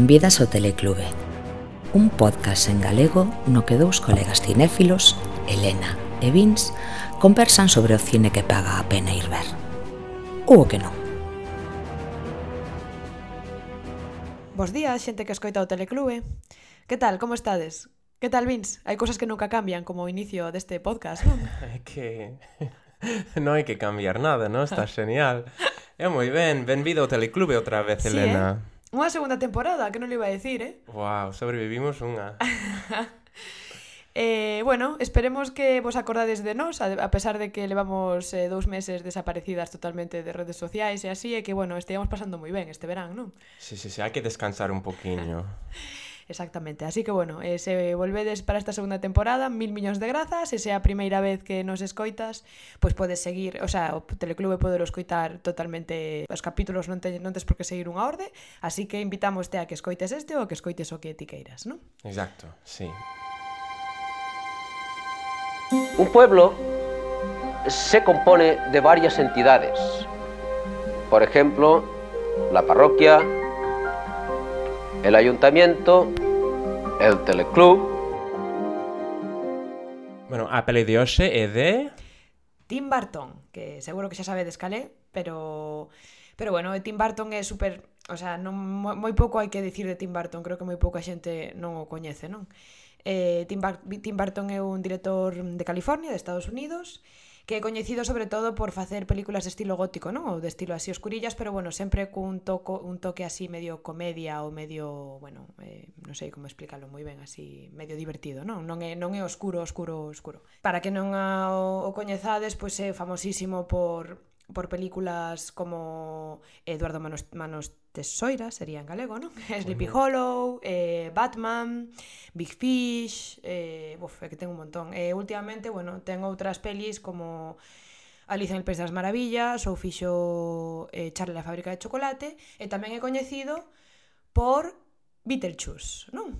benvidas ao Teleclube Un podcast en galego no que dous colegas cinéfilos, Elena e Vins, conversan sobre o cine que paga a pena ir ver Ou o que non Bos días, xente que escoita o Teleclube Que tal, como estades? Que tal, Vins? Hai cousas que nunca cambian como o inicio deste podcast, non? É que... non hai que cambiar nada, non? Está genial. É moi ben, benvido ao Teleclube outra vez, sí, Elena. Eh? Unha segunda temporada, que non le iba a decir, eh? Wow, sobrevivimos unha. eh, bueno, esperemos que vos acordades de nós, a pesar de que levamos eh, dous meses desaparecidas totalmente de redes sociais e así, e que, bueno, esteamos pasando moi ben este verán, non? Sí, sí, sí, hai que descansar un poquinho. Exactamente, así que, bueno, eh, se volvedes para esta segunda temporada, mil millóns de grazas, e se é a primeira vez que nos escoitas, pois podes seguir, o sea, o Teleclube poder escoitar totalmente os capítulos, non, te, non tes por que seguir unha orde, así que invitamos a que escoites este ou que escoites o que ti queiras, non? Exacto, sí. Un pueblo se compone de varias entidades. Por ejemplo, la parroquia, el ayuntamiento, el teleclub. Bueno, a peli de hoxe é de... Tim Burton, que seguro que xa sabedes calé, pero pero bueno, Tim Burton é super, o sea, non moi pouco hai que dicir de Tim Burton, creo que moi pouca xente non o coñece, non? Eh, Tim, Bar Tim Burton é un director de California, de Estados Unidos, e que é coñecido sobre todo por facer películas de estilo gótico, non? Ou de estilo así oscurillas, pero bueno, sempre cun toco, un toque así medio comedia ou medio, bueno, eh, non sei como explicarlo moi ben, así medio divertido, non? Non é, non é oscuro, oscuro, oscuro. Para que non a, o, o coñezades, pois é famosísimo por por películas como Eduardo Manos, Manos Tesoira sería en galego, non? Sí, Sleepy Hollow, eh, Batman, Big Fish, eh, buf, é que ten un montón. E eh, últimamente, bueno, ten outras pelis como Alicia en el País das Maravillas ou fixo eh, Charlie la fábrica de chocolate eh, e tamén é coñecido por Beetlejuice, non?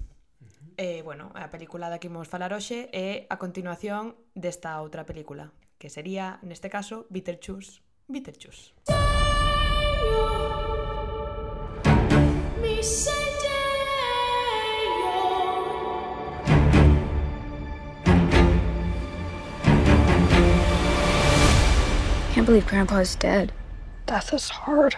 Eh, bueno, a película da que imos falar hoxe é eh, a continuación desta outra película, que sería, neste caso, Beetlejuice, Beetlejuice. Can't believe Grandpa's dead. Death is hard.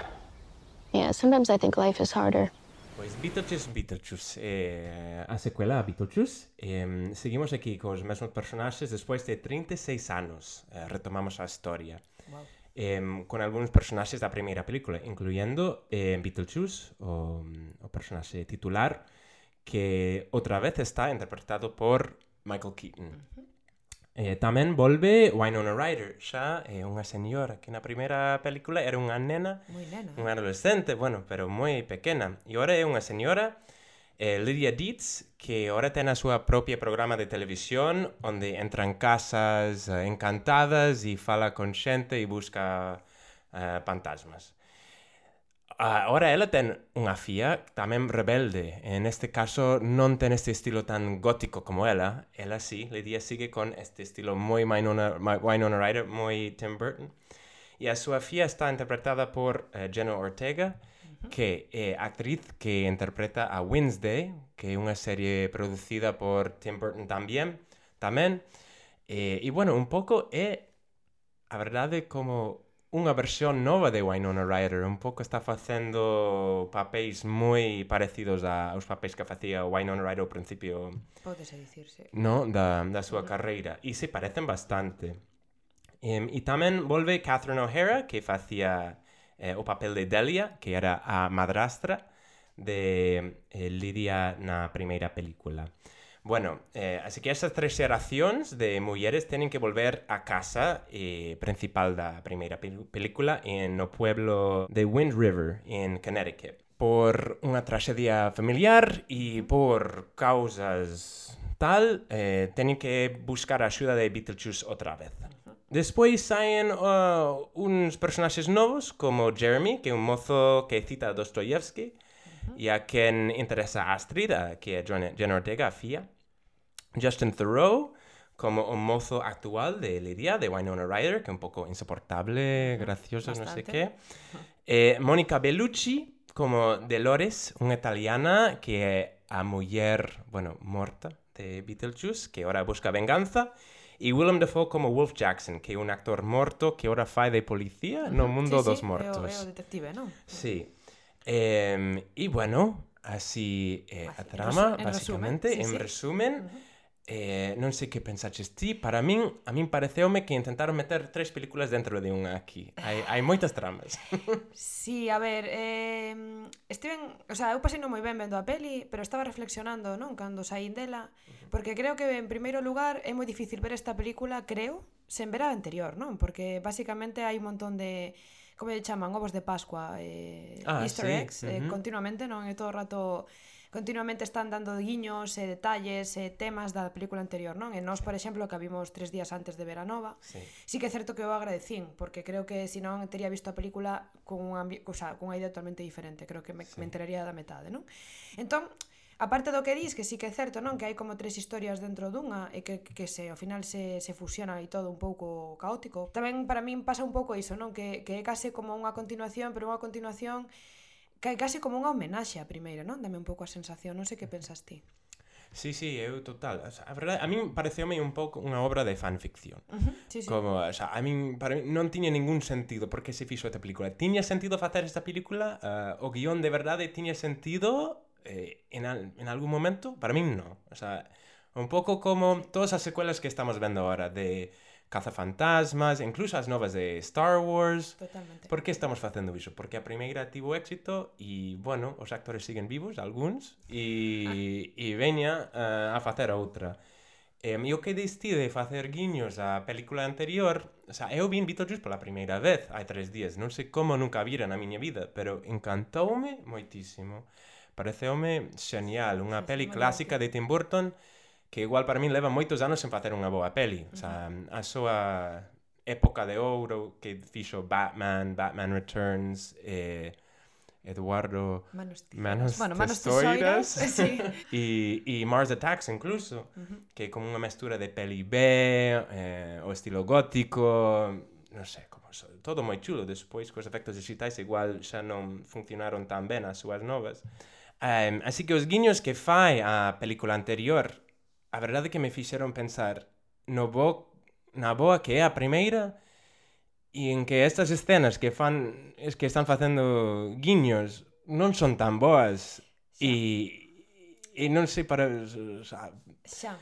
Yeah, sometimes I think life is harder. Pois Beetlejuice, Beetlejuice é a secuela a Beetlejuice. E, seguimos aquí cos mesmos personaxes despois de 36 anos. Eh, retomamos a historia. Wow. eh, con algúns personaxes da primeira película, incluyendo eh, Beetlejuice, o, o personaxe titular, que outra vez está interpretado por Michael Keaton. Uh -huh. Eh, tamén volve Winona Ryder, xa é eh, unha señora que na primeira película era unha nena, nena. unha adolescente, bueno, pero moi pequena. E ora é unha señora eh, Lydia Dietz, que ora ten a súa propia programa de televisión onde entra en casas eh, encantadas e fala con xente e busca eh, fantasmas. Ah, Ahora ela ten unha fía tamén rebelde. En este caso non ten este estilo tan gótico como ela. Ela sí, Lydia sigue con este estilo moi Winona, Winona Ryder, moi Tim Burton. E a súa fía está interpretada por eh, Jenna Ortega, que é a actriz que interpreta a Wednesday, que é unha serie producida por Tim Burton tamén, tamén. E, e bueno, un pouco é a verdade como unha versión nova de Winona Ryder, un pouco está facendo papéis moi parecidos a, aos papéis que facía Winona Ryder ao principio. Pódese dicirse. No, da, da súa carreira. E se parecen bastante. Um, e tamén volve Catherine O'Hara, que facía eh, o papel de Delia, que era a madrastra de eh, Lidia na primeira película. Bueno, eh, así que esas tres xeracións de mulleres teñen que volver a casa eh, principal da primeira pel película en no pueblo de Wind River, en Connecticut. Por unha traxedia familiar e por causas tal, eh, teñen que buscar a axuda de Beetlejuice outra vez. Despois saen uh, uns personaxes novos como Jeremy, que é un mozo que cita a Dostoyevsky, e a quen interesa Astrid, a que é Jenna Ortega, a fía. Justin Thoreau, como o mozo actual de Lidia, de Winona Ryder, que é un pouco insoportable, gracioso, non sei Bastante. que. Eh, Mónica Bellucci, como Dolores, unha italiana que é a muller, bueno, morta de Beetlejuice, que ora busca venganza, e Willem Dafoe como Wolf Jackson, que é un actor morto que ora fai de policía no mundo sí, dos sí, mortos. É o, é o detective, non? Sí. Eh, e bueno, así eh, a trama, resu- en basicamente, resumen, sí, en sí. resumen, eh, non sei que pensaches ti, para min, a min pareceume que intentaron meter tres películas dentro de unha aquí. Hai, hai moitas tramas. sí, a ver, eh, Steven, o sea, eu pasei non moi ben vendo a peli, pero estaba reflexionando, non, cando saín dela, porque creo que en primeiro lugar é moi difícil ver esta película, creo, sen ver a anterior, non? Porque basicamente hai un montón de como lle chaman, ovos de Pascua, eh, ah, easter sí. eggs, uh -huh. eh, continuamente, non? É todo o rato continuamente están dando guiños e detalles e temas da película anterior, non? E nós, por exemplo, que a vimos tres días antes de Veranova, sí, sí que é certo que eu agradecín, porque creo que se non teria visto a película con unha, o sea, con unha idea totalmente diferente, creo que me, sí. me enteraría da metade, non? Entón, aparte do que dis que sí que é certo, non, que hai como tres historias dentro dunha e que, que se ao final se, se fusiona e todo un pouco caótico. Tamén para min pasa un pouco iso, non, que, que é case como unha continuación, pero unha continuación case como unha homenaxe a primeira, non? Dame un pouco a sensación, non sei que pensas ti. Sí, sí, eu total. O sea, a verdade, a min pareceume un pouco unha obra de fanficción. Uh -huh, sí, sí. Como, o sea, a min para min non tiña ningún sentido porque se fixo esta película. Tiña sentido facer esta película, uh, o guión de verdade tiña sentido eh, en, al, en algún momento, para min non. O sea, un pouco como todas as secuelas que estamos vendo agora de cazafantasmas, incluso as novas de Star Wars. Totalmente. Por que estamos facendo iso? Porque a primeira tivo éxito e, bueno, os actores siguen vivos, algúns, e, ah. e veña uh, eh, a facer outra. E um, o que diste de facer guiños á película anterior, o sea, eu vin Beetlejuice pola primeira vez, hai tres días, non sei como nunca vira na miña vida, pero encantoume moitísimo. Pareceume xenial, unha peli clásica de Tim Burton, que igual para min leva moitos anos sen facer unha boa peli. O sea, a súa época de ouro que fixo Batman, Batman Returns, eh, Eduardo Manos, Manos bueno, Manos Tesoiras sí. e, e Mars Attacks incluso, uh -huh. que é como unha mestura de peli B, eh, o estilo gótico, non sei, como so, todo moi chulo. Despois, cos efectos digitais igual xa non funcionaron tan ben as súas novas. Um, así que os guiños que fai a película anterior a verdade é que me fixeron pensar no bo, na boa que é a primeira e en que estas escenas que fan es que están facendo guiños non son tan boas e e non sei para o sea, xa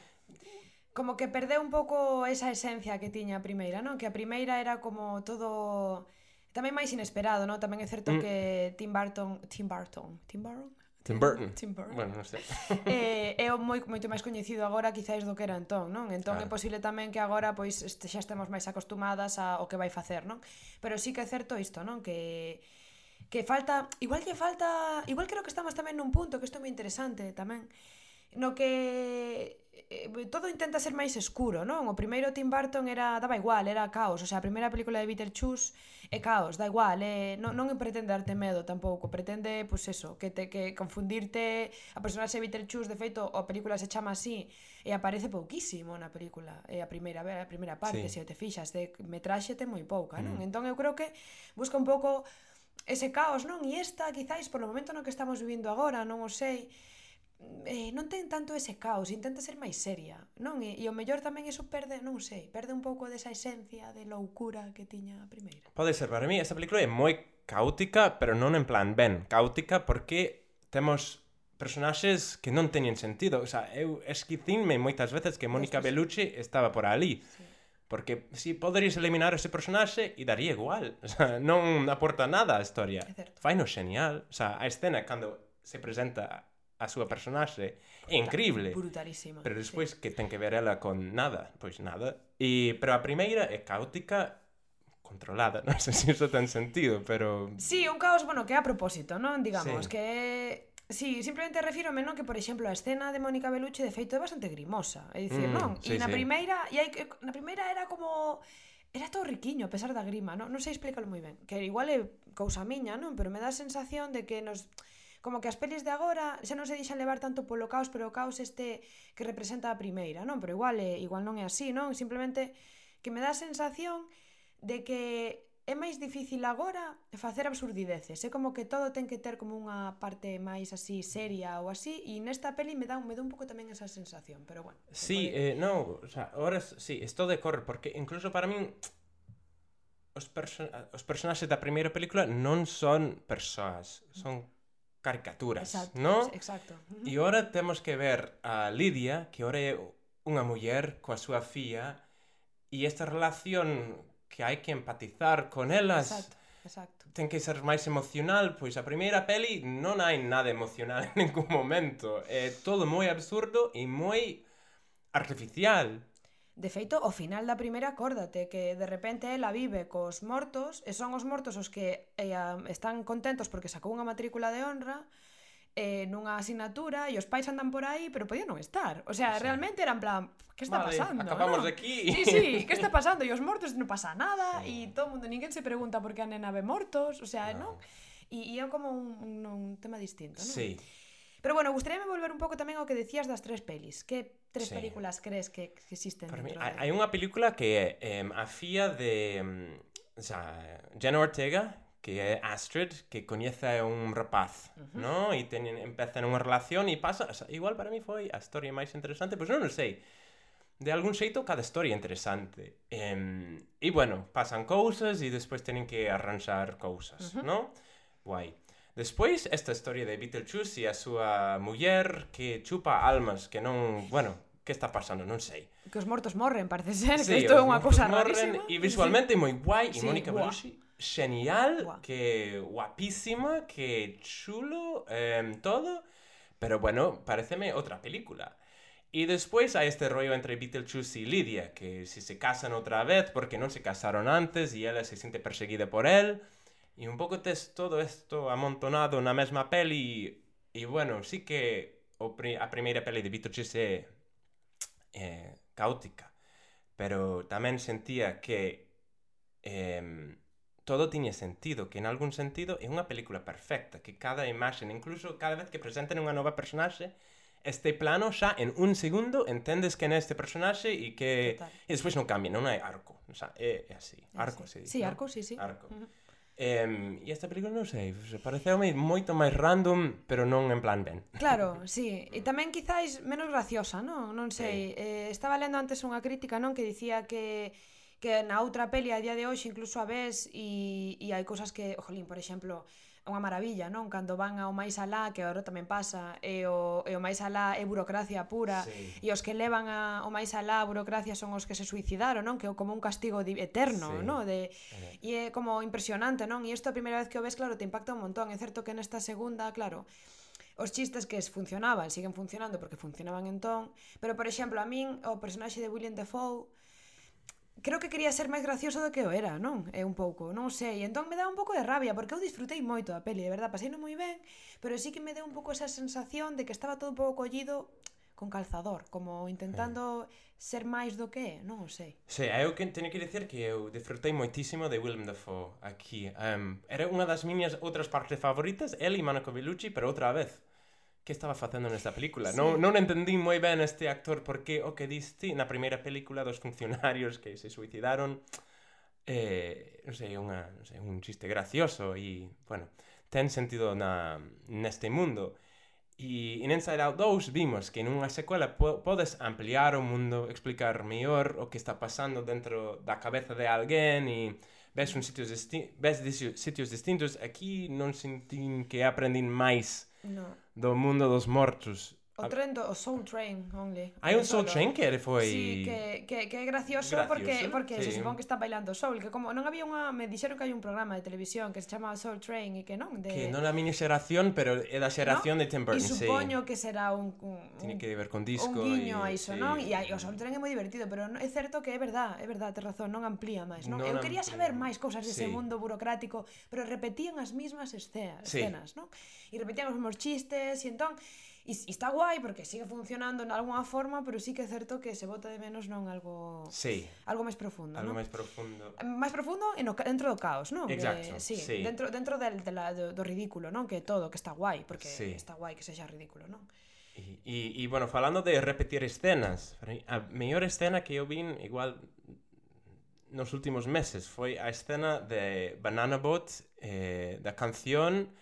como que perdeu un pouco esa esencia que tiña a primeira, non? Que a primeira era como todo tamén máis inesperado, non? Tamén é certo mm. que Tim Burton, Tim Burton, Tim Burton Tim eh, Burton. Tim Burton. Bueno, non sei. Eh, é o moi moito máis coñecido agora quizáis do que era entón, non? Entón claro. é posible tamén que agora pois este, xa estemos máis acostumadas ao que vai facer, non? Pero sí que é certo isto, non? Que que falta, igual que falta, igual creo que estamos tamén nun punto que isto é moi interesante tamén, no que Eh, todo intenta ser máis escuro, non? O primeiro Tim Burton era daba igual, era caos, o sea, a primeira película de Peter Chus é caos, da igual, é, non, non pretende darte medo tampouco, pretende, pois pues eso, que te que confundirte a personaxe de Peter Chus, de feito, a película se chama así e aparece pouquísimo na película, é a primeira, a primeira parte, sí. se te fixas, de metraxe te moi pouca, non? Mm. Entón eu creo que busca un pouco ese caos, non? E esta, quizáis, polo momento no que estamos vivindo agora, non o sei, eh, non ten tanto ese caos, intenta ser máis seria, non? E, e o mellor tamén iso perde, non sei, perde un pouco desa esencia de loucura que tiña a primeira. Pode ser, para mí esta película é moi caótica, pero non en plan ben, caótica porque temos personaxes que non teñen sentido, o sea, eu esquicinme moitas veces que Mónica Bellucci estaba por ali. Sí. Porque si poderías eliminar ese personaxe e daría igual, o sea, non aporta nada á historia. Fai no xenial, o sea, a escena cando se presenta a súa personaxe é incrible. Brutalísima. Pero despois sí. que ten que ver ela con nada, pois nada. E pero a primeira é caótica controlada, non sei se iso ten sentido, pero Sí, un caos, bueno, que é a propósito, non? Digamos sí. que Sí, simplemente refírome, non, que por exemplo a escena de Mónica Bellucci de feito é bastante grimosa, é dicir, mm, non? Sí, e na sí. primeira, e hai na primeira era como era todo riquiño a pesar da grima, non? Non sei explícalo moi ben, que igual é cousa miña, non, pero me dá a sensación de que nos como que as pelis de agora xa non se deixan levar tanto polo caos, pero o caos este que representa a primeira, non? Pero igual é, igual non é así, non? Simplemente que me dá a sensación de que é máis difícil agora facer absurdideces. É como que todo ten que ter como unha parte máis así seria ou así e nesta peli me dá me dá un pouco tamén esa sensación, pero bueno. Sí, pode... eh, no, o sea, ahora sí, estou de corre porque incluso para min os, perso os personaxes da primeira película non son persoas, son caricaturas, exacto, ¿no? Exacto. E ora temos que ver a Lidia, que ora é unha muller coa súa fía, e esta relación que hai que empatizar con elas. Exacto. Exacto. Ten que ser máis emocional, pois a primeira peli non hai nada emocional en ningún momento. É todo moi absurdo e moi artificial. De feito, ao final da primeira acórdate que de repente ela vive cos mortos e son os mortos os que eh, están contentos porque sacou unha matrícula de honra eh, nunha asignatura e os pais andan por aí, pero podían non estar. O sea, sí. realmente era en plan, que está vale, pasando? Acabamos ¿no? aquí. Sí, sí, que está pasando? E os mortos non pasa nada e sí. todo mundo, ninguén se pregunta por que a nena ve mortos, o sea, no. non? E, e é como un, un, un tema distinto, non? Sí. Pero bueno, gustaríame volver un pouco tamén ao que decías das tres pelis, que tres sí. películas crees que existen Para dentro mí, de... Hai unha película que é eh, a fía de... o sea, Jenna Ortega, que é Astrid, que coñece a un rapaz, uh -huh. ¿no? E teñen, empezan unha relación e pasa... O sea, igual para mí foi a historia máis interesante, pois pues non, sei. De algún xeito, cada historia é interesante. Um, e, bueno, pasan cousas e despois teñen que arranxar cousas, uh -huh. ¿no? Guai. Despois, esta historia de Beetlejuice e a súa muller que chupa almas, que non, bueno, que está pasando, non sei. Que os mortos morren, parece ser, Sí, que isto é os unha monstruos cousa morren rarísima. E visualmente moi guai E Sí, Mónica. Bellucci genial. Que guapísima Que chulo eh, Todo Pero bueno, pareceme outra película E despois hai este rollo entre Beetlejuice e Lidia Que si se casan outra vez Porque non se casaron antes E ela se sente perseguida por él E un pouco tes todo isto amontonado na mesma peli e, bueno, sí que o pri a primeira peli de Vítor Chise é eh, caótica, pero tamén sentía que eh, todo tiña sentido, que en algún sentido é unha película perfecta, que cada imaxe, incluso cada vez que presenten unha nova personaxe, este plano xa en un segundo entendes que é este personaxe e que Total. e despois non cambia, non hai arco, o sea, é, é así, arco, sí. se. Sí, ¿no? arco, sí, sí. Arco. Uh -huh. Eh, e esta película non sei, pareceume moito máis random, pero non en plan ben. Claro, sí, e tamén quizáis menos graciosa, non? Non sei, eh, estaba lendo antes unha crítica, non, que dicía que que na outra peli a día de hoxe incluso a ves e, e hai cousas que, jolín, por exemplo, é unha maravilla, non? Cando van ao máis alá, que agora tamén pasa, e o, e o máis alá é burocracia pura, sí. e os que levan a, o máis alá a burocracia son os que se suicidaron, non? Que é como un castigo eterno, sí. non? De, eh. e é como impresionante, non? E isto a primeira vez que o ves, claro, te impacta un montón. É certo que nesta segunda, claro, os chistes que funcionaban, siguen funcionando porque funcionaban entón, pero por exemplo, a min o personaxe de William Defoe, creo que quería ser máis gracioso do que o era, non? É un pouco, non sei. E entón me dá un pouco de rabia, porque eu disfrutei moito da peli, de verdad, pasei moi ben, pero sí que me deu un pouco esa sensación de que estaba todo un pouco collido con calzador, como intentando sí. ser máis do que é, non o sei. Sí, eu que teño que dicir que eu disfrutei moitísimo de Willem Dafoe aquí. Um, era unha das miñas outras partes favoritas, el e Monaco Bellucci, pero outra vez que estaba facendo nesta película. Sí. Non, non entendí moi ben este actor porque o que diste na primeira película dos funcionarios que se suicidaron eh, non sei, unha, non sei, un chiste gracioso e, bueno, ten sentido na, neste mundo. E en Inside Out 2 vimos que nunha secuela po podes ampliar o mundo, explicar mellor o que está pasando dentro da cabeza de alguén e ves un sitios ves sitios distintos. Aquí non sentín que aprendín máis No. do mundo dos mortos. O tren do o Soul Train only. Hai un Soul Train que foi Sí, que que que é gracioso, gracioso porque porque sí. se supón que está bailando soul, que como non había unha, me dixeron que hai un programa de televisión que se chama Soul Train e que non de Que non a miña xeración, pero é da xeración ¿no? de Tim Burton, sí. supoño que será un, un Tiene que ver con disco un guiño e a iso, sí. non? E o Soul Train é moi divertido, pero é certo que é verdad, é verdad, te razón, non amplía máis, non? non Eu quería saber máis cousas dese sí. mundo burocrático, pero repetían as mesmas escenas, sí. escenas, non? E repetían os mesmos chistes, e entón E, e está guai porque sigue funcionando en algunha forma, pero sí que é certo que se bota de menos non algo sí. algo máis profundo, Algo ¿no? máis profundo. Máis profundo en o, dentro do caos, non? Exacto, que, sí, sí. Dentro, dentro del, de la, do, do ridículo, non? Que todo, que está guai, porque sí. está guai que sexa ridículo, non? E, e, e, bueno, falando de repetir escenas, a mellor escena que eu vin igual nos últimos meses foi a escena de Banana Boat, eh, da canción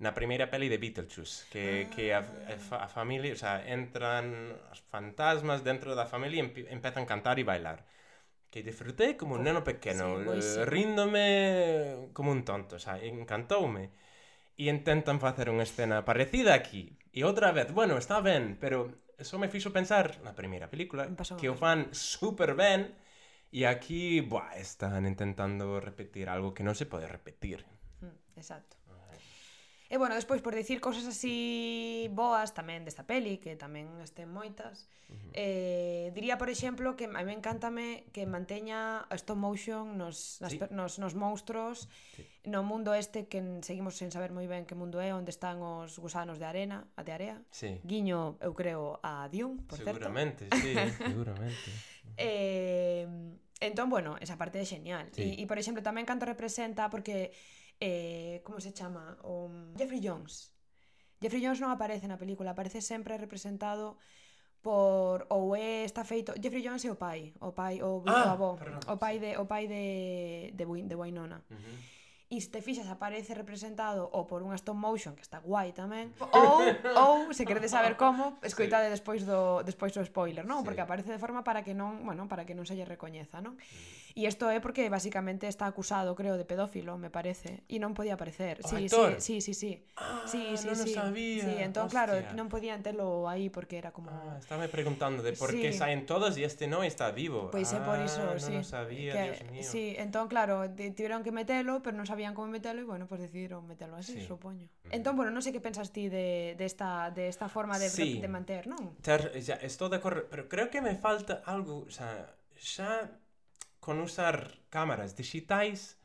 na primeira peli de Beetlejuice que, ah. que a, a, a familia, o sea, entran os fantasmas dentro da familia e empe, empezan a cantar e bailar. Que disfrutei como un neno pequeno sí, eh, ríndome como un tonto o sea, encantoume. E intentan facer unha escena parecida aquí. E outra vez, bueno, está ben pero eso me fixo pensar na primeira película que o fan super ben e aquí, buah, están intentando repetir algo que non se pode repetir. Exacto. E bueno, despois por dicir cousas así boas tamén desta peli, que tamén estén moitas, uh -huh. eh, diría, por exemplo, que a mí encántame que manteña a stop motion nos, nas, sí. nos, nos monstruos sí. no mundo este que seguimos sen saber moi ben que mundo é, onde están os gusanos de arena, a de area. Sí. Guiño, eu creo, a Dune, por Seguramente, certo. Sí, seguramente, eh, entón, bueno, esa parte é genial. Sí. E, e, por exemplo, tamén canto representa, porque eh, como se chama? O Jeffrey Jones. Jeffrey Jones non aparece na película, aparece sempre representado por ou é está feito Jeffrey Jones é o pai, o pai o, ah, o avó, perdón. o pai de o pai de de, de Wynonna. Uh -huh. E se te fixas aparece representado ou por unha stop motion que está guai tamén, ou ou se queredes saber como, escoitade sí. despois do despois do spoiler, non? Sí. Porque aparece de forma para que non, bueno, para que non se lle recoñeza, non? Uh -huh Mm. E isto é porque basicamente está acusado, creo, de pedófilo, me parece, e non podía aparecer. Sí, sí, sí, sí, sí. Ah, sí, sí, non sí. sabía. Sí, entón claro, non podían telo aí porque era como Ah, estaba preguntando de por sí. que saen todos e este non está vivo. Pois é por iso, ah, sí. Non sabía, que, Dios mío. Sí, entón claro, tiveron que metelo, pero non sabían como metelo e bueno, pues decidiron metelo así, sí. supoño. Mm. Entón, bueno, non sei que pensas ti de, de, esta, de esta forma de, sí. de manter, non? Ter, ya, estou de acordo, pero creo que me falta algo, o sea, xa con usar cámaras digitais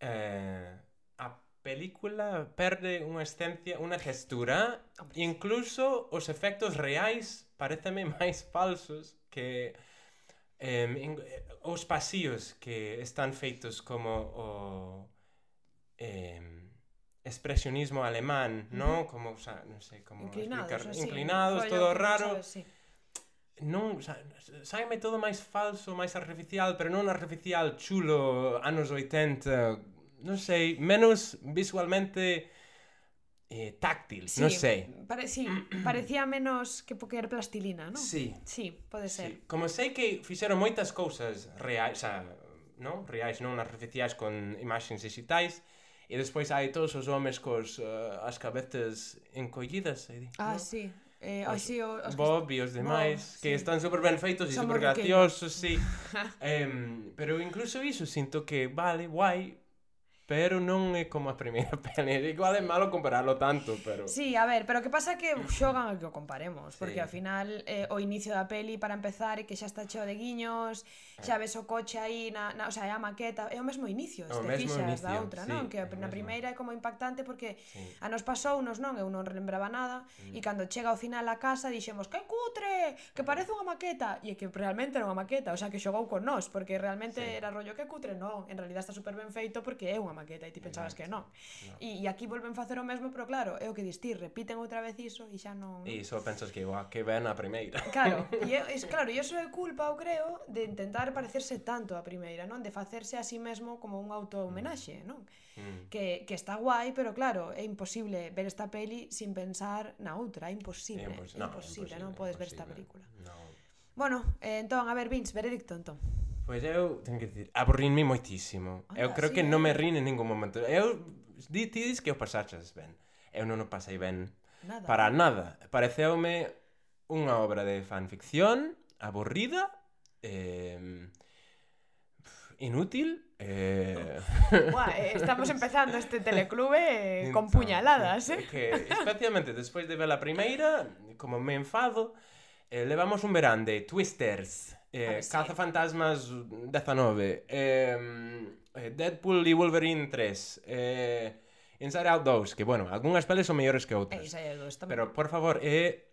eh, a película perde unha esencia, unha gestura, incluso os efectos reais pareceme máis falsos que eh, os pasillos que están feitos como o eh, expresionismo alemán, ¿no? Como, o sea, non sei como inclinados, explicar, así, inclinados, todo raro. Sabes, sí non sa, saime todo máis falso, máis artificial, pero non artificial chulo anos 80, non sei, menos visualmente eh, táctil, sí, non sei. Pare, sí, parecía menos que poquer plastilina, non? Sí. Sí, pode ser. Sí. Como sei que fixeron moitas cousas reais, xa, non? Reais, non artificiais con imaxes digitais, e despois hai todos os homes cos uh, as cabezas encollidas, aí, ah, no? sí. Eh, os, así, os, os Bob e os demais Bob, que sí. están super ben feitos e super graciosos, sí. eh, pero incluso iso sinto que vale, guai, pero non é como a primeira pele. Igual é malo compararlo tanto, pero... Sí, a ver, pero que pasa que xogan a que o comparemos, porque sí. ao final eh, o inicio da peli para empezar é que xa está cheo de guiños, ah. xa ves o coche aí, na, na, o sea, é a maqueta, é o mesmo inicio, este mesmo fixas inicio, da outra, sí, non? Que na primeira é como impactante porque sí. a nos pasou, nos non, eu non relembraba nada, mm. e cando chega ao final a casa dixemos, que cutre, que parece unha maqueta, e que realmente era unha maqueta, o sea, que xogou con nós, porque realmente sí. era rollo que cutre, non, en realidad está super ben feito porque é unha maqueta e ti pensabas que non. No. E, e aquí volven facer o mesmo, pero claro, é o que distir, repiten outra vez iso e xa non... E só pensas que, guau, que ven a primeira. Claro, e é, es, claro, e iso é culpa, eu creo, de intentar parecerse tanto a primeira, non? De facerse a sí mesmo como un auto-homenaxe, mm. non? Mm. Que, que está guai, pero claro, é imposible ver esta peli sin pensar na outra, é imposible. É impos... no, imposible, imposible, non podes ver esta película. No. Bueno, eh, entón, a ver, Vince, veredicto, entón. Pois eu tenho que dicir, aborrinme moitísimo. Anda, eu creo sí, que non me eh. rin en ningún momento. Eu di, ti dis que o pasaches ben. Eu non o pasei ben. Nada. Para nada. Pareceume unha obra de fanficción aburrida eh, inútil Eh... Buah, eh, estamos empezando este teleclube eh, entón, con puñaladas, eh? Que, especialmente despois de ver a primeira, como me enfado, eh, levamos un verán de twisters. Ε, Caza Fantasmas 19. Eh, Deadpool e Wolverine 3. Eh, Inside Out 2, que bueno, algunhas peles son mellores que otras. Pero por favor, eh,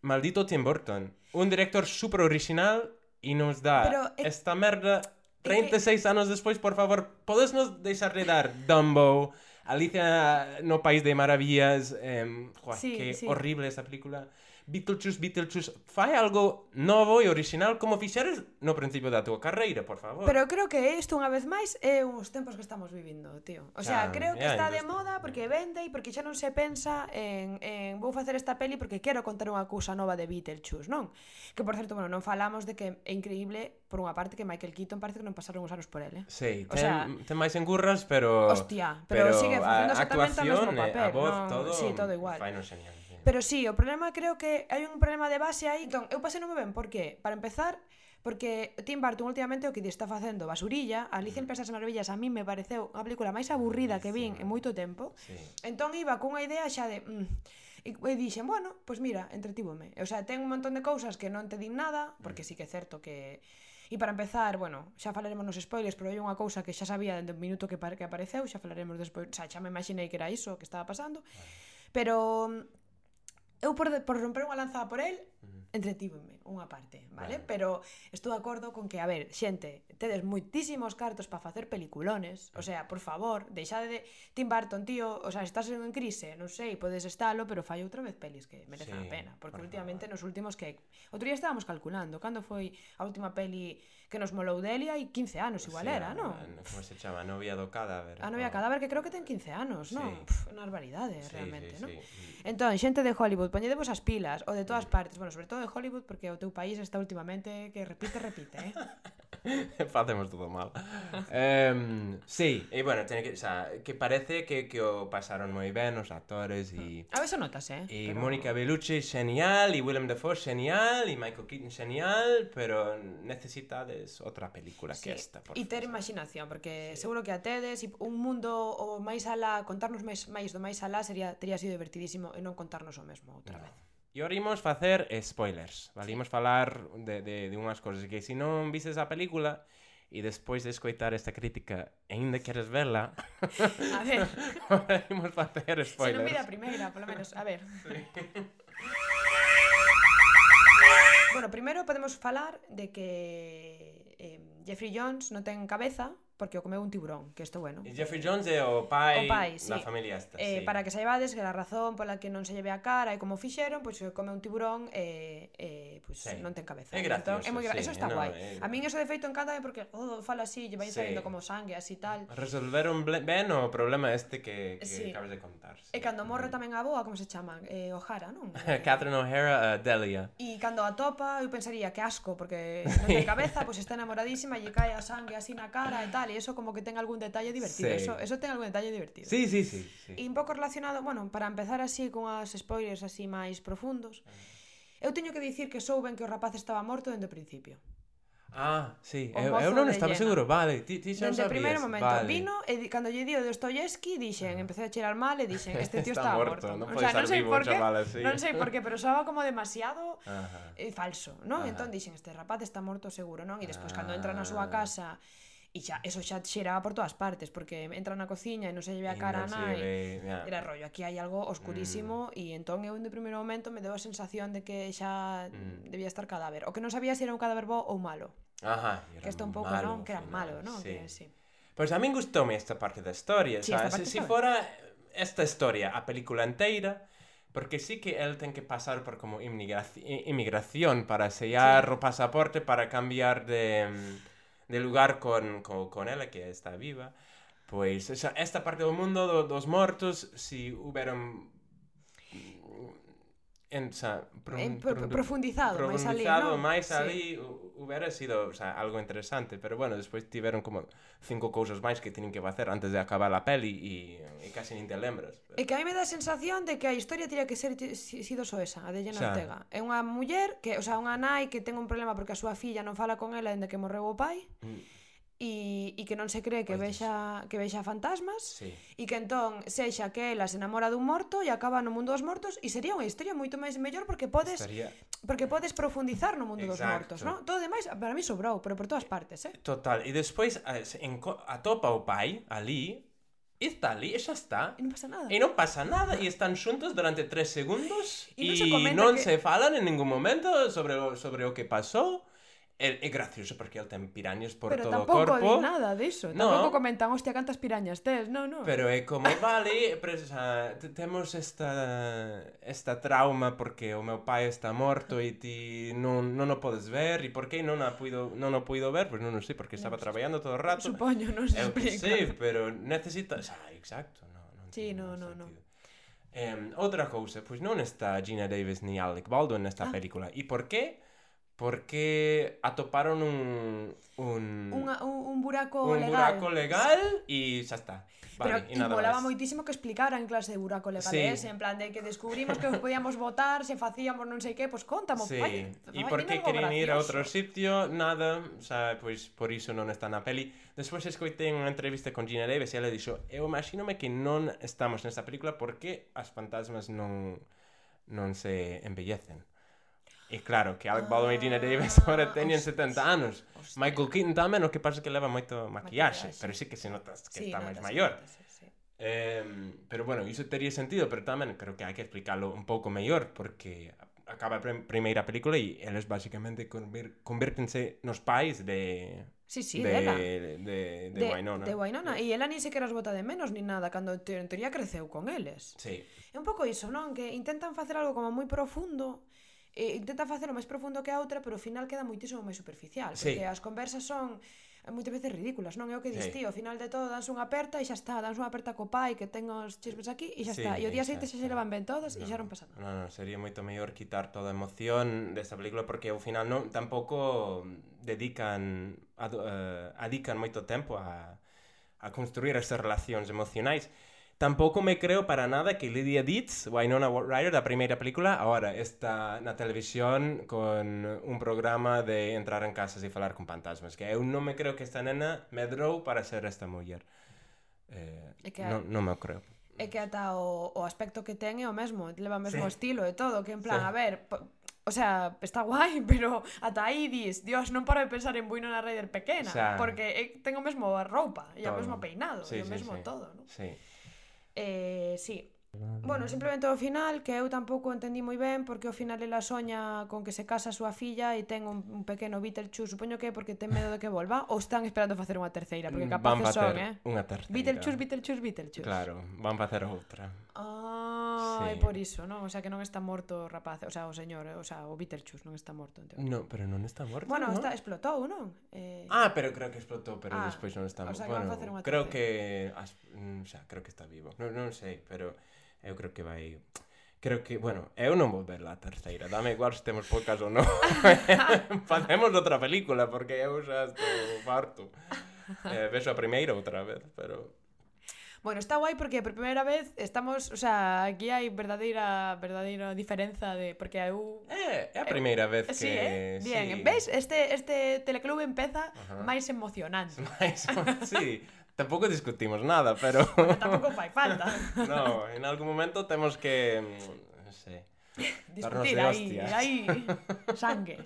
maldito Tim Burton. Un director super original e nos dá Pero, esta merda 36 anos despois, por favor, podes nos dar Dumbo? Alicia no País de Maravillas. Eh, joder, sí, que sí. horrible esta película. Beetlejuice, Beetlejuice fai algo novo e original como fixeres no principio da túa carreira, por favor. Pero creo que isto unha vez máis é uns tempos que estamos vivindo, tío. O sea, ah, creo que está de moda porque vende e porque xa non se pensa en, en vou facer esta peli porque quero contar unha cousa nova de Beetlejuice, non? Que por certo, bueno, non falamos de que é increíble por unha parte que Michael Keaton parece que non pasaron uns anos por ele. Eh? Sí, ten, o sea, ten máis engurras, pero Hostia, pero, pero sigue facendo exactamente o mesmo papel. A voz, non, todo, sí, todo igual. Fai non señal. Pero sí, o problema creo que hai un problema de base aí. Entón, eu pasei non me ben, por qué? Para empezar, porque Tim Burton últimamente o que está facendo basurilla, Alicia en Pesas Maravillas a mí me pareceu unha película máis aburrida que vin en moito tempo. Sí. Entón iba cunha idea xa de... Mm, E, e dixen, bueno, pois pues mira, entretívome. O sea, ten un montón de cousas que non te din nada, porque mm. sí que é certo que... E para empezar, bueno, xa falaremos nos spoilers, pero hai unha cousa que xa sabía dende o minuto que, que apareceu, xa falaremos despois, xa, xa me imaginei que era iso que estaba pasando. Vale. Pero eu por, por romper unha lanzada por el, entretívome unha parte, vale? vale. Pero estou de acordo con que, a ver, xente, tedes moitísimos cartos para facer peliculones, o sea, por favor, deixade de Tim Burton, tío, o sea, estás en crise, non sei, podes estalo, pero fai outra vez pelis que merecen sí, a pena, porque por últimamente favor. nos últimos que outro día estábamos calculando, cando foi a última peli que nos molou Delia e 15 anos igual sí, era, non? Como se chama? A novia do cadáver. A novia o... cadáver que creo que ten 15 anos, non? Sí. Pff, unha barbaridade, eh, sí, realmente, sí, non? Sí. Entón, xente de Hollywood, poñedevos as pilas, o de todas mm. partes, bueno, sobre todo de Hollywood, porque o teu país está últimamente que repite, repite, eh? Facemos todo mal. um, sí, e bueno, teñe que, o sea, que parece que, que o pasaron moi ben os actores e... A veces notas, eh? E pero... Mónica Bellucci, xenial, e Willem Dafoe, xenial, e Michael Keaton, xenial, pero necesita de es outra película sí. que esta. Por e ter imaginación, porque sí. seguro que a tedes un mundo o máis alá, contarnos máis, máis do máis alá sería teria sido divertidísimo e non contarnos o mesmo outra no. vez. E ora imos facer spoilers, vale? Imos falar de, de, de unhas cousas que se non vises a película e despois de escoitar esta crítica e ainda queres verla a ver imos facer spoilers se non mira a primeira, polo menos, a ver sí. Bueno, primeiro podemos falar de que eh, Jeffrey Jones non ten cabeza porque o comeu un tiburón, que isto bueno. E Jeffrey Jones é o pai, o pai sí. da familia esta. Eh, sí. Para que saibades que a razón pola que non se lleve a cara e como fixeron, pois pues, come un tiburón e eh, eh, pues, pois, sí. non ten cabeza. É gracioso, entón, é moi gra... sí, eso está no, guai. É... A min eso de feito encanta porque oh, fala así, lle vai sí. saindo como sangue, así tal. Resolveron ben o problema este que, que sí. acabas de contar. Sí. E cando morre mm. tamén a boa, como se chaman? Eh, O'Hara, non? Catherine O'Hara, uh, Delia. E cando a topa, eu pensaría que asco, porque non ten cabeza, pois pues, está enamoradísima lle cae a sangue así na cara e tal, e eso como que ten algún detalle divertido, sí. eso, eso ten algún detalle divertido. Sí, sí, sí, sí. E un pouco relacionado, bueno, para empezar así con as spoilers así máis profundos, eu teño que dicir que souben que o rapaz estaba morto dende o principio. Ah, sí, eu, eu non estaba llena. seguro, vale, ti, ti xa Dende o primeiro momento, vale. vino e di, cando lle dio de Dostoyevsky dixen, empecé a cheirar mal e dixen, este tío está, está morto, morto. Non o sea, non sei por qué, así. non sei por qué, pero soaba como demasiado Ajá. eh, falso, non? Ajá. Entón dixen, este rapaz está morto seguro, non? E despois cando entra na súa ah. casa E xa, eso xa xeraba por todas partes, porque entra na cociña e non se lleve a cara no a nai. Yeah. Era rollo, aquí hai algo oscurísimo mm. e entón eu de primeiro momento me deu a sensación de que xa mm. debía estar cadáver. O que non sabía se era un cadáver bo ou malo. Ajá, que está un pouco, non? Que era malo, non? Sí. Que, sí. Pois a min gustoume esta parte da historia, sí, sabes? Se si fora esta historia a película inteira, porque sí que el ten que pasar por como inmigración para sellar sí. o pasaporte para cambiar de mm, mm, de lugar con, con, con ela que está viva. Pois esa, esta parte do mundo do, dos mortos, si hubieran en, xa, pron, en, pr profundizado, máis ali, non? máis sí. ali hubiera sido, o sea, algo interesante, pero bueno, despois tiveron como cinco cousas máis que tienen que facer antes de acabar a peli e, e casi nin te lembras. Pero... E que a mí me dá a sensación de que a historia tira que ser sido só esa, a de Jenna xa. Ortega. É unha muller que, o sea, unha nai que ten un problema porque a súa filla non fala con ela dende que morreu o pai. Mm e, e que non se cree que pois vexa que vexa fantasmas sí. e que entón sexa que ela se enamora dun morto e acaba no mundo dos mortos e sería unha historia moito máis mellor porque podes Estaría... porque podes profundizar no mundo Exacto. dos mortos, non? Todo demais para mí sobrou, pero por todas partes, eh? Total, e despois eh, atopa o pai ali E está ali, e xa está. E non pasa nada. E non pasa nada, e están xuntos durante tres segundos e non, se, non que... se falan en ningún momento sobre o, sobre o que pasou. É, é gracioso porque el ten pirañas por pero todo o corpo. Pero tampouco nada diso. No. Tampouco comentan, hostia, cantas pirañas tes. No, no. Pero é como, vale, presa, temos esta, esta trauma porque o meu pai está morto e ti non, non o podes ver. E por que non a puido, non o puido ver? Pois pues non o sei, porque estaba no, traballando todo o rato. Supoño, non se explica. Sí, pero necesitas... Ah, exacto, no, non Sí, no, no, sentido. no. Eh, outra cousa, pois non está Gina Davis ni Alec Baldwin nesta ah. película. E por que? porque atoparon un un Unha, un, un buraco un legal. Un buraco legal e xa está. Vale, Pero e nada molaba moitísimo que explicaran clase de buraco legal sí. ese, en plan de que descubrimos que os podíamos votar, se facíamos non sei que, pois pues, contamos, sí. fai. E por que querían ir a outro sitio, nada, xa, pois pues, por iso non está na peli. Despois escoitei unha entrevista con Gina Davis e ela dixo, eu imagínome que non estamos nesta película porque as fantasmas non non se embellecen. E claro, que Alec Baldwin e Gina ah, Davis agora teñen 70 anos. Hostia. Michael Keaton tamén, o que pasa que leva moito maquillaxe, maquillaxe. pero sí que se notas que sí, está máis maior. Sí. Eh, pero bueno, iso tería sentido, pero tamén creo que hai que explicarlo un pouco mellor, porque acaba a primeira película e eles basicamente convir convírtense nos pais de Sí, sí, de, dela. De, de, de, de Wainona. De Wainona. E ela nin sequera os bota de menos ni nada, cando te, en teoría creceu con eles. Sí. É un pouco iso, non? Que intentan facer algo como moi profundo e intenta facelo máis profundo que a outra, pero ao final queda moitísimo máis superficial, sí. porque as conversas son moitas veces ridículas, non é o que dis sí. ti, ao final de todo danse unha aperta e xa está, danse unha aperta co pai que ten os chismes aquí e xa sí, está, e o día seguinte xa se levan ben todos no, e xa non pasa nada. No, non, sería moito mellor quitar toda a emoción desta película porque ao final non tampouco dedican ad, uh, eh, adican moito tempo a a construir estas relacións emocionais Tampouco me creo para nada que Lydia Dietz, Winona Ryder, da primeira película, agora está na televisión con un programa de entrar en casas e falar con fantasmas. Que eu non me creo que esta nena medrou para ser esta muller. Eh, é que non, non me creo. É que ata o, o aspecto que ten é o mesmo, leva o mesmo sí. estilo e todo, que en plan, sí. a ver, O sea, está guai, pero ata aí dis, dios, non paro de pensar en Winona Ryder pequena, o sea, porque eh, ten o mesmo a roupa, e o mesmo peinado, sí, e o mesmo sí, sí. todo, non? Sí. Eh, sí. Bueno, simplemente o final que eu tampouco entendí moi ben porque ao final ela soña con que se casa a súa filla e ten un, un pequeno Beetlejuice, supoño que é porque ten medo de que volva ou están esperando facer unha terceira, porque mm, capaz son, eh? Unha terceira. Beetlejuice, Beetlejuice, Beetlejuice. Claro, van facer outra. Ah, sí. é por iso, non? O sea, que non está morto o rapaz, o sea, o señor, eh, o sea, o Beetlejuice non está morto, en teoría. No, pero non está morto, Bueno, ¿no? está, explotou, non? Eh... Ah, pero creo que explotou, pero ah, despois non está morto. O sea, bueno, que creo que... As... Mm, o sea, creo que está vivo. Non, non sei, pero eu creo que vai creo que, bueno, eu non vou ver a terceira, dame igual se temos pocas ou non. Facemos outra película, porque eu xa estou farto. Eh, vexo a primeira outra vez, pero... Bueno, está guai porque por primeira vez estamos, o sea, aquí hai verdadeira verdadeira diferenza de porque eu É, é a primeira vez que eh? sí, eh? Bien, sí. ves, este este teleclube empeza Ajá. máis emocionante. Máis, sí. Tampouco discutimos nada, pero... Bueno, tampouco fai falta. no, en algún momento temos que... Mm, non sei... Sé, Discutir aí, aí... Sangue.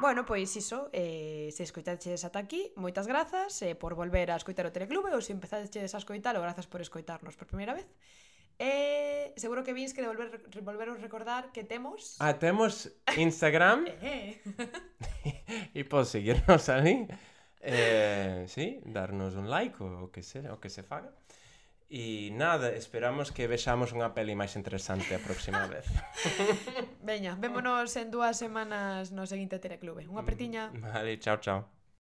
Bueno, pois iso, eh, se escoitaches ata aquí, moitas grazas eh, por volver a escoitar o Teleclube ou se empezaches a escoitalo, grazas por escoitarnos por primeira vez. E eh, seguro que vins que devolver, volveros recordar que temos... Ah, temos Instagram. Eh. e podes seguirnos ali. Eh, sí, darnos un like o que se, o que se faga. E nada, esperamos que vexamos unha peli máis interesante a próxima vez. Veña, vémonos en dúas semanas no seguinte Teleclube. Unha mm, pertiña. Vale, chao, chao.